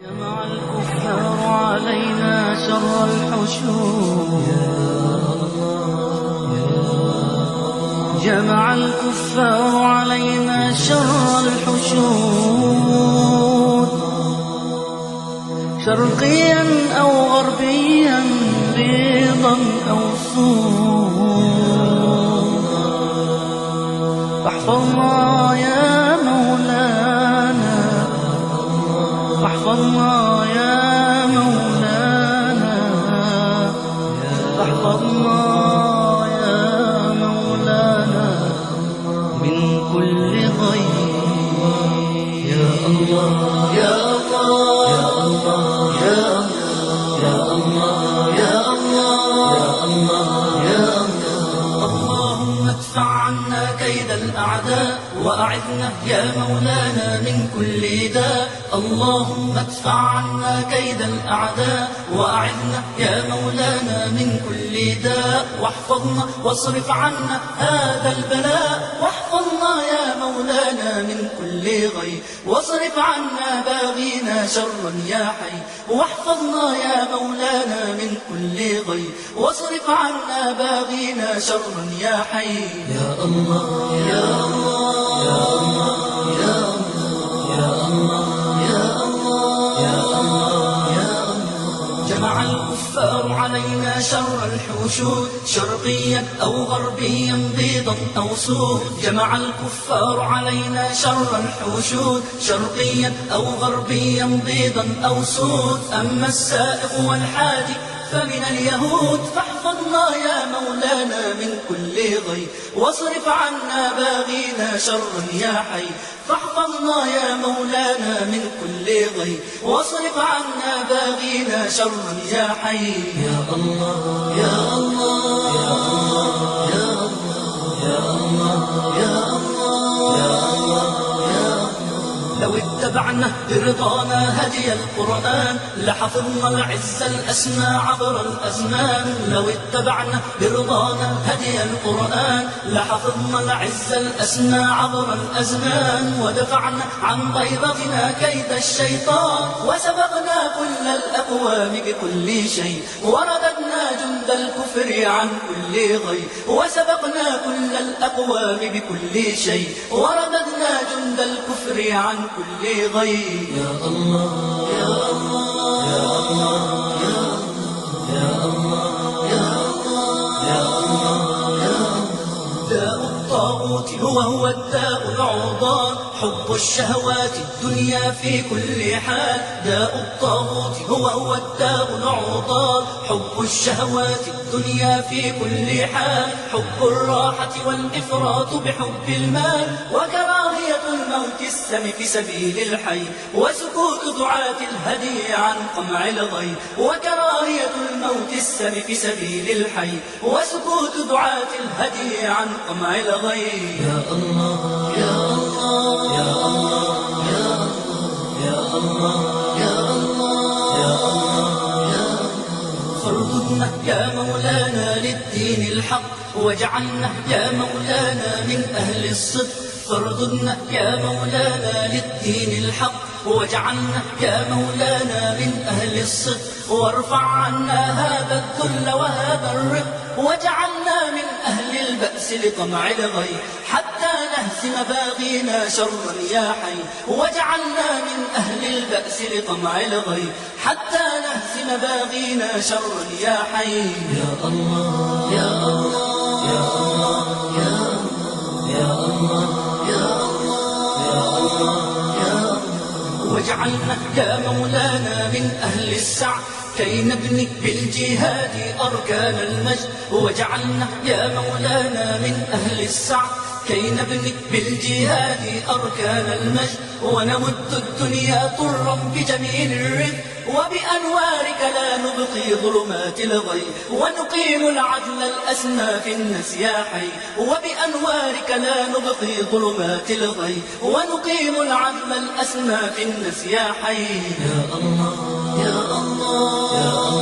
جمع الكفار علينا شر الحشود جمع الكفار علينا شر الحشود شرقيا أو غربيا بيضا أو سود فاحفظنا يا وأعذنا يا مولانا من كل داء. اللهم ادفع عنا كيد الأعداء. وأعذنا يا مولانا من كل داء. واحفظنا واصرف عنا هذا البلاء. واحفظنا يا مولانا من كل غي. واصرف عنا باغينا شرا يا حي. واحفظنا يا مولانا من كل غي. واصرف عنا باغينا شرا يا حي. يا الله يا الله. الكفار علينا شر الحشود شرقيا أو غربيا بيضا أو سود. جمع الكفار علينا شر الحشود شرقيا أو غربيا بيضا أو سود. أما السائق والحاجي فمن اليهود فاحفظنا يا مولانا. من كل ضي واصرف عنا باغينا شرا يا حي فاحفظنا يا مولانا من كل ضي واصرف عنا باغينا شرا يا حي يا الله يا الله يا الله يا الله يا الله يا الله الله لو اتبعنا برضانا هدي القرآن لحفظنا العز الأسمى عبر الأزمان. لو اتبعنا برضانا هدي القرآن لحفظنا العز الأسمى عبر الأزمان. ودفعنا عن بيضتنا كيد الشيطان وسبقنا كل الأقوام بكل شيء. ورددنا جند الكفر عن كل غي وسبقنا كل الأقوام بكل شيء. ورددنا جند الكفر عن كل غي يا الله يا الله يا الله داء الطاغوت هو هو الداء العضال حب الشهوات الدنيا في كل حال داء الطاغوت هو هو الداء العضال حب الشهوات الدنيا في كل حال حب الراحة والإفراط بحب المال وكراهية الموت السم في سبيل الحي وسكوت دعاة الهدي عن قمع الغي وكراهية الموت السم في سبيل الحي وسكوت دعاة الهدي عن قمع الغي يا الله يا الله يا الله يا الله يا الله يا الله يا الله فارضنا يا مولانا للدين الحق واجعلنا يا مولانا من أهل الصدق فارضنا يا مولانا للدين الحق واجعلنا يا مولانا من أهل الصدق. وارفع عنا هذا الذل وهذا الرق واجعلنا من أهل البأس لطمع الغي. حتى نهزم باغينا شرا يا حي واجعلنا من أهل البأس لطمع الغي. حتى نهزم باغينا شرا يا حي. يا الله يا الله يا الله يا الله يا الله يا الله. واجعلنا يا مولانا من أهل السعي كي نبني بالجهاد أركان المجد. واجعلنا يا مولانا من أهل السعي كي نبني بالجهاد أركان المجد ونمد الدنيا طرا بجميل الرزق وبأنوارك لا نبقي ظلمات الغي ونقيم العدل الأسمى في النسياحي وبأنوارك لا نبقي ظلمات الغي ونقيم العدل الأسمى في النسياحي يا الله يا الله يا الله.